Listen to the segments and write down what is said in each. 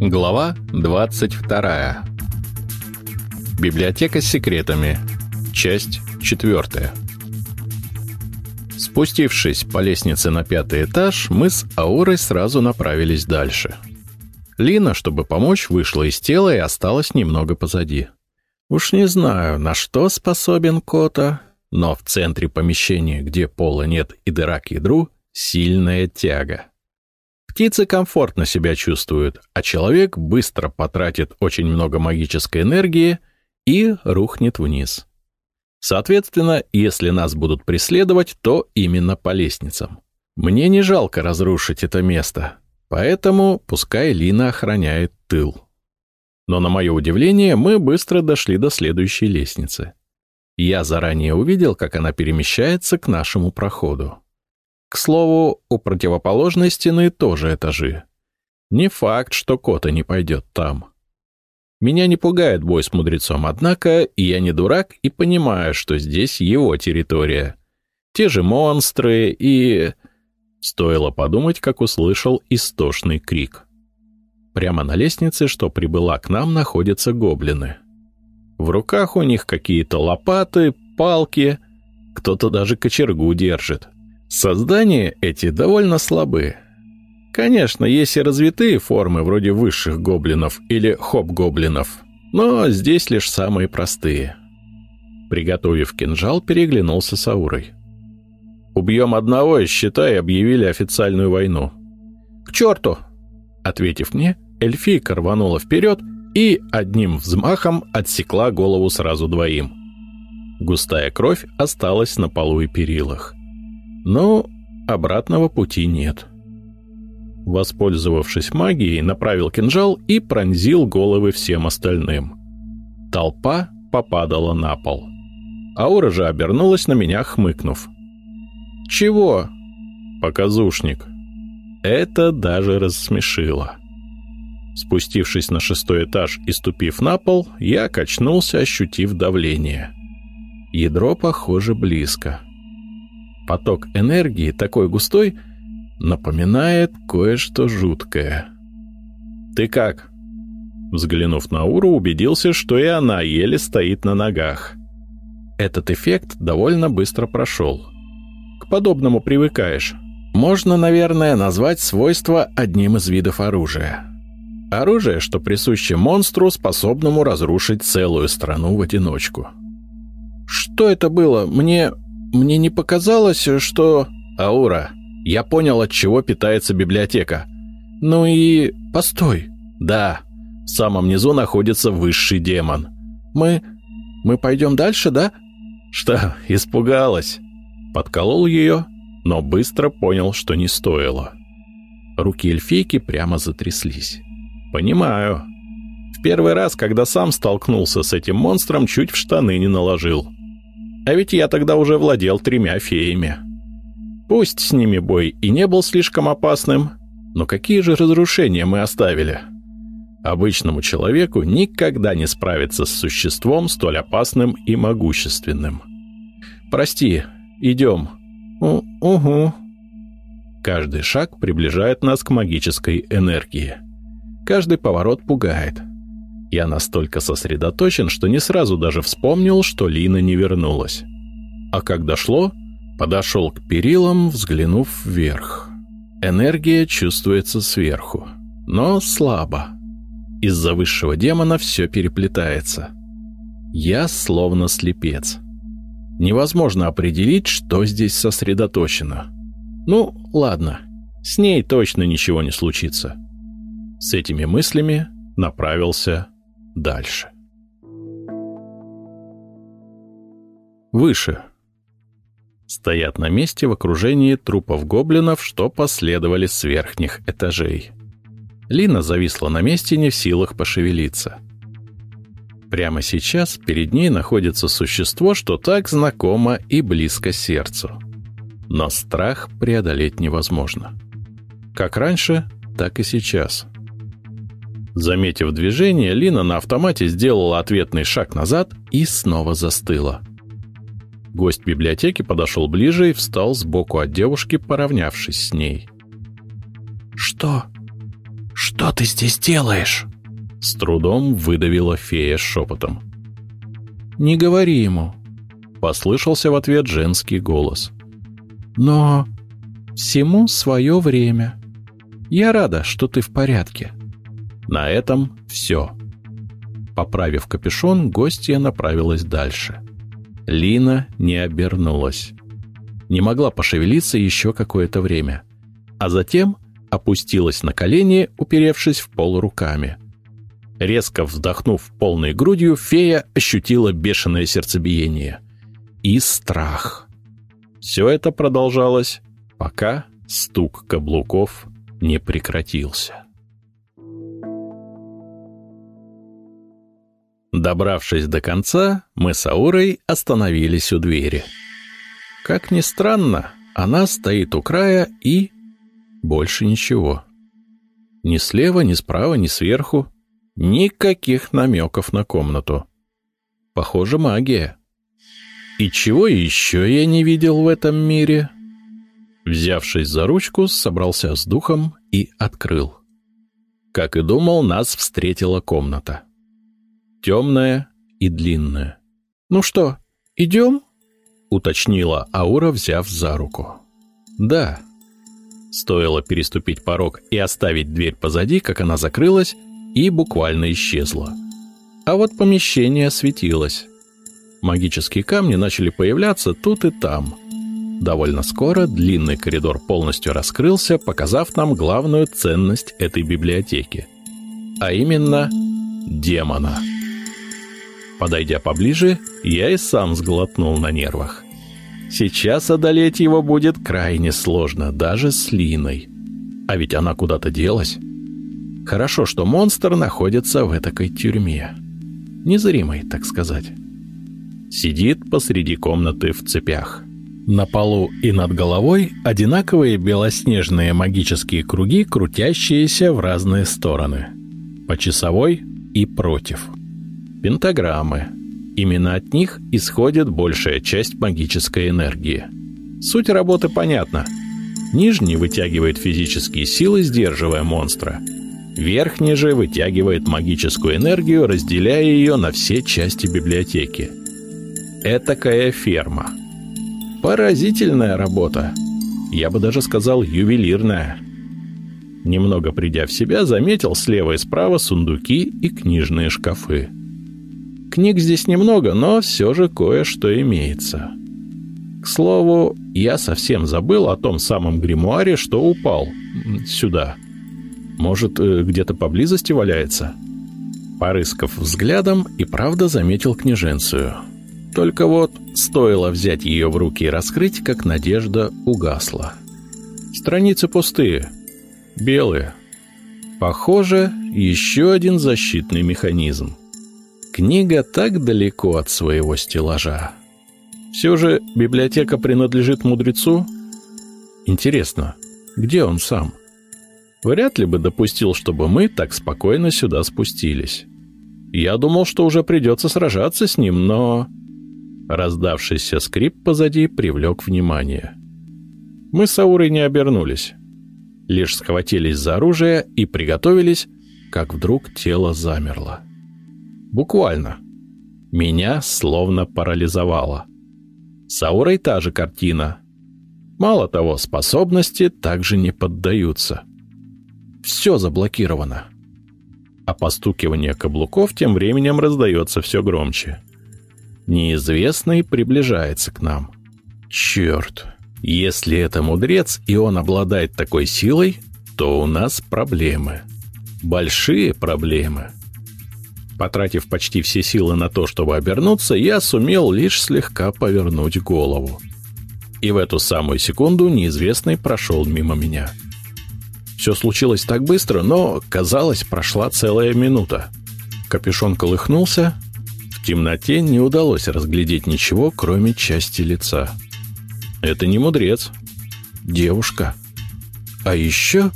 Глава 22. Библиотека с секретами. Часть 4. Спустившись по лестнице на пятый этаж, мы с Аурой сразу направились дальше. Лина, чтобы помочь, вышла из тела и осталась немного позади. Уж не знаю, на что способен Кота, но в центре помещения, где пола нет и дыра к ядру, сильная тяга. Птицы комфортно себя чувствуют, а человек быстро потратит очень много магической энергии и рухнет вниз. Соответственно, если нас будут преследовать, то именно по лестницам. Мне не жалко разрушить это место, поэтому пускай Лина охраняет тыл. Но на мое удивление, мы быстро дошли до следующей лестницы. Я заранее увидел, как она перемещается к нашему проходу. К слову, у противоположной стены тоже этажи. Не факт, что Кота не пойдет там. Меня не пугает бой с мудрецом, однако я не дурак и понимаю, что здесь его территория. Те же монстры и... Стоило подумать, как услышал истошный крик. Прямо на лестнице, что прибыла к нам, находятся гоблины. В руках у них какие-то лопаты, палки, кто-то даже кочергу держит. Создания эти довольно слабы. Конечно, есть и развитые формы, вроде высших гоблинов или хоп-гоблинов, но здесь лишь самые простые. Приготовив кинжал, переглянулся с Аурой. «Убьем одного и, считай, объявили официальную войну». «К черту!» Ответив мне, эльфийка рванула вперед и одним взмахом отсекла голову сразу двоим. Густая кровь осталась на полу и перилах. Но обратного пути нет. Воспользовавшись магией, направил кинжал и пронзил головы всем остальным. Толпа попадала на пол. Аура же обернулась на меня, хмыкнув. «Чего?» «Показушник». Это даже рассмешило. Спустившись на шестой этаж и ступив на пол, я качнулся, ощутив давление. Ядро, похоже, близко. Поток энергии такой густой напоминает кое-что жуткое. «Ты как?» Взглянув на Уру, убедился, что и она еле стоит на ногах. Этот эффект довольно быстро прошел. К подобному привыкаешь. Можно, наверное, назвать свойство одним из видов оружия. Оружие, что присуще монстру, способному разрушить целую страну в одиночку. «Что это было? Мне мне не показалось, что... Аура, я понял, от чего питается библиотека. Ну и... Постой. Да, в самом низу находится высший демон. Мы... Мы пойдем дальше, да? Что, испугалась? Подколол ее, но быстро понял, что не стоило. Руки эльфийки прямо затряслись. Понимаю. В первый раз, когда сам столкнулся с этим монстром, чуть в штаны не наложил. А ведь я тогда уже владел тремя феями. Пусть с ними бой и не был слишком опасным, но какие же разрушения мы оставили? Обычному человеку никогда не справиться с существом столь опасным и могущественным. «Прости, идем». У «Угу». Каждый шаг приближает нас к магической энергии. Каждый поворот пугает. Я настолько сосредоточен, что не сразу даже вспомнил, что Лина не вернулась. А как дошло, подошел к перилам, взглянув вверх. Энергия чувствуется сверху, но слабо. Из-за высшего демона все переплетается. Я словно слепец. Невозможно определить, что здесь сосредоточено. Ну, ладно, с ней точно ничего не случится. С этими мыслями направился дальше. Выше. Стоят на месте в окружении трупов гоблинов, что последовали с верхних этажей. Лина зависла на месте, не в силах пошевелиться. Прямо сейчас перед ней находится существо, что так знакомо и близко сердцу. Но страх преодолеть невозможно. Как раньше, так и сейчас — Заметив движение, Лина на автомате сделала ответный шаг назад и снова застыла. Гость библиотеки подошел ближе и встал сбоку от девушки, поравнявшись с ней. «Что? Что «Что ты здесь делаешь?» С трудом выдавила фея шепотом. «Не говори ему», — послышался в ответ женский голос. «Но всему свое время. Я рада, что ты в порядке». На этом все. Поправив капюшон, гостья направилась дальше. Лина не обернулась. Не могла пошевелиться еще какое-то время. А затем опустилась на колени, уперевшись в пол руками. Резко вздохнув полной грудью, фея ощутила бешеное сердцебиение. И страх. Все это продолжалось, пока стук каблуков не прекратился. Добравшись до конца, мы с Аурой остановились у двери. Как ни странно, она стоит у края и... Больше ничего. Ни слева, ни справа, ни сверху. Никаких намеков на комнату. Похоже, магия. И чего еще я не видел в этом мире? Взявшись за ручку, собрался с духом и открыл. Как и думал, нас встретила комната. Темная и длинная. «Ну что, идем?» — уточнила Аура, взяв за руку. «Да». Стоило переступить порог и оставить дверь позади, как она закрылась, и буквально исчезла. А вот помещение светилось. Магические камни начали появляться тут и там. Довольно скоро длинный коридор полностью раскрылся, показав нам главную ценность этой библиотеки. А именно демона. Подойдя поближе, я и сам сглотнул на нервах. Сейчас одолеть его будет крайне сложно, даже с Линой. А ведь она куда-то делась. Хорошо, что монстр находится в этой тюрьме. Незримой, так сказать. Сидит посреди комнаты в цепях. На полу и над головой одинаковые белоснежные магические круги, крутящиеся в разные стороны. По часовой и против. Пентаграммы. Именно от них исходит большая часть магической энергии. Суть работы понятна. Нижний вытягивает физические силы, сдерживая монстра – Верхний же вытягивает магическую энергию, разделяя ее на все части библиотеки. Этакая ферма. Поразительная работа. Я бы даже сказал, ювелирная. Немного придя в себя, заметил слева и справа сундуки и книжные шкафы. Книг здесь немного, но все же кое-что имеется. К слову, я совсем забыл о том самом гримуаре, что упал сюда – может, э, где-то поблизости валяется?» Порыскав взглядом, и правда заметил княженцию. Только вот стоило взять ее в руки и раскрыть, как надежда угасла. Страницы пустые, белые. Похоже, еще один защитный механизм. Книга так далеко от своего стеллажа. Все же библиотека принадлежит мудрецу? Интересно, где он сам? — Вряд ли бы допустил, чтобы мы так спокойно сюда спустились. Я думал, что уже придется сражаться с ним, но... Раздавшийся скрип позади привлек внимание. Мы с Аурой не обернулись. Лишь схватились за оружие и приготовились, как вдруг тело замерло. Буквально. Меня словно парализовало. С Аурой та же картина. Мало того, способности также не поддаются. Все заблокировано. А постукивание каблуков тем временем раздается все громче. Неизвестный приближается к нам. Черт, если это мудрец, и он обладает такой силой, то у нас проблемы. Большие проблемы. Потратив почти все силы на то, чтобы обернуться, я сумел лишь слегка повернуть голову. И в эту самую секунду неизвестный прошел мимо меня. — все случилось так быстро, но, казалось, прошла целая минута. Капюшон колыхнулся. В темноте не удалось разглядеть ничего, кроме части лица. Это не мудрец. Девушка. А еще...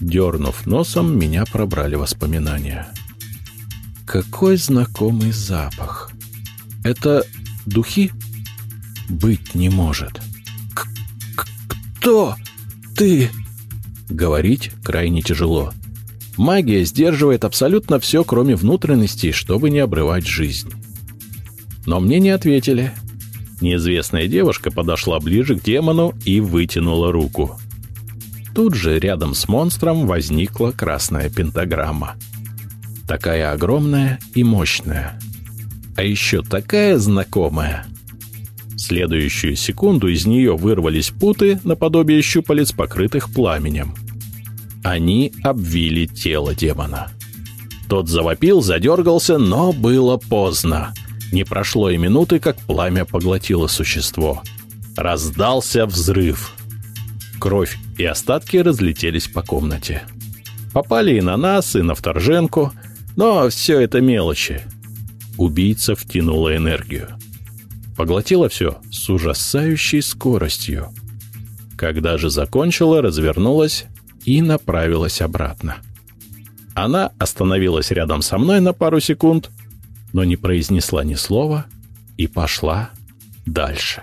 Дернув носом, меня пробрали воспоминания. Какой знакомый запах. Это духи? Быть не может. К -к Кто? Ты? Говорить крайне тяжело. Магия сдерживает абсолютно все, кроме внутренностей, чтобы не обрывать жизнь. Но мне не ответили. Неизвестная девушка подошла ближе к демону и вытянула руку. Тут же рядом с монстром возникла красная пентаграмма. Такая огромная и мощная. А еще такая знакомая. Следующую секунду из нее вырвались путы наподобие щупалец, покрытых пламенем. Они обвили тело демона. Тот завопил, задергался, но было поздно. Не прошло и минуты, как пламя поглотило существо. Раздался взрыв. Кровь и остатки разлетелись по комнате. Попали и на нас, и на вторженку, но все это мелочи. Убийца втянула энергию. Поглотила все с ужасающей скоростью. Когда же закончила, развернулась и направилась обратно. Она остановилась рядом со мной на пару секунд, но не произнесла ни слова и пошла дальше.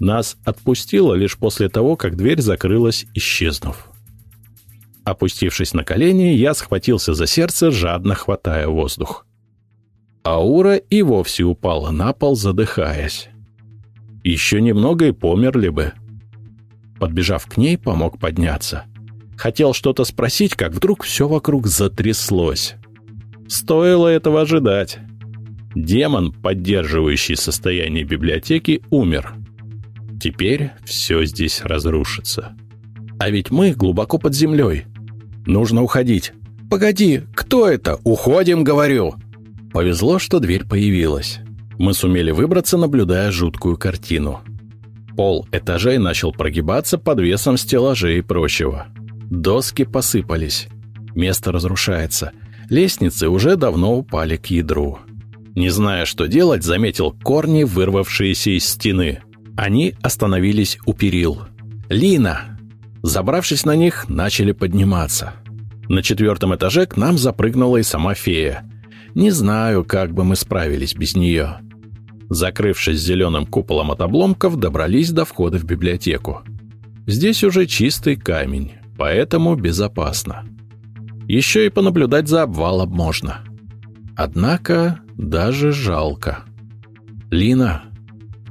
Нас отпустило лишь после того, как дверь закрылась, исчезнув. Опустившись на колени, я схватился за сердце, жадно хватая воздух. Аура и вовсе упала на пол, задыхаясь. Еще немного и померли бы. Подбежав к ней, помог подняться. Хотел что-то спросить, как вдруг все вокруг затряслось. Стоило этого ожидать. Демон, поддерживающий состояние библиотеки, умер. Теперь все здесь разрушится. А ведь мы глубоко под землей. Нужно уходить. «Погоди, кто это? Уходим, говорю!» Повезло, что дверь появилась. Мы сумели выбраться, наблюдая жуткую картину. Пол этажей начал прогибаться под весом стеллажей и прочего. Доски посыпались. Место разрушается. Лестницы уже давно упали к ядру. Не зная, что делать, заметил корни, вырвавшиеся из стены. Они остановились у перил. «Лина!» Забравшись на них, начали подниматься. На четвертом этаже к нам запрыгнула и сама фея. Не знаю, как бы мы справились без нее. Закрывшись зеленым куполом от обломков, добрались до входа в библиотеку. Здесь уже чистый камень, поэтому безопасно. Еще и понаблюдать за обвалом можно. Однако даже жалко. «Лина,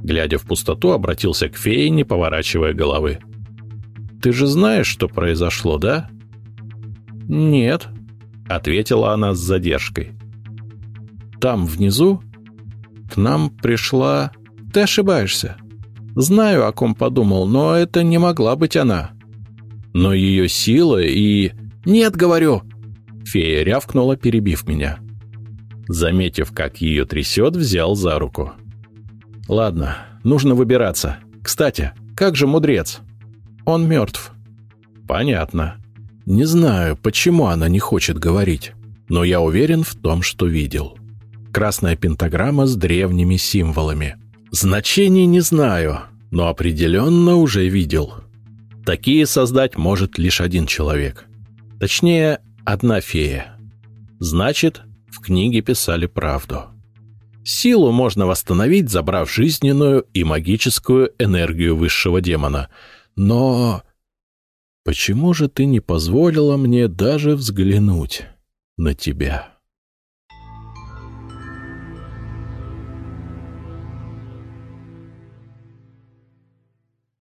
Глядя в пустоту, обратился к фее, не поворачивая головы. «Ты же знаешь, что произошло, да?» «Нет», — ответила она с задержкой. «Там, внизу, к нам пришла...» «Ты ошибаешься. Знаю, о ком подумал, но это не могла быть она. Но ее сила и...» «Нет, говорю!» Фея рявкнула, перебив меня. Заметив, как ее трясет, взял за руку. Ладно, нужно выбираться. Кстати, как же мудрец? Он мертв. Понятно. Не знаю, почему она не хочет говорить, но я уверен в том, что видел. Красная пентаграмма с древними символами. Значений не знаю, но определенно уже видел. Такие создать может лишь один человек. Точнее, одна фея. Значит, в книге писали правду. Силу можно восстановить, забрав жизненную и магическую энергию высшего демона. Но... Почему же ты не позволила мне даже взглянуть на тебя?»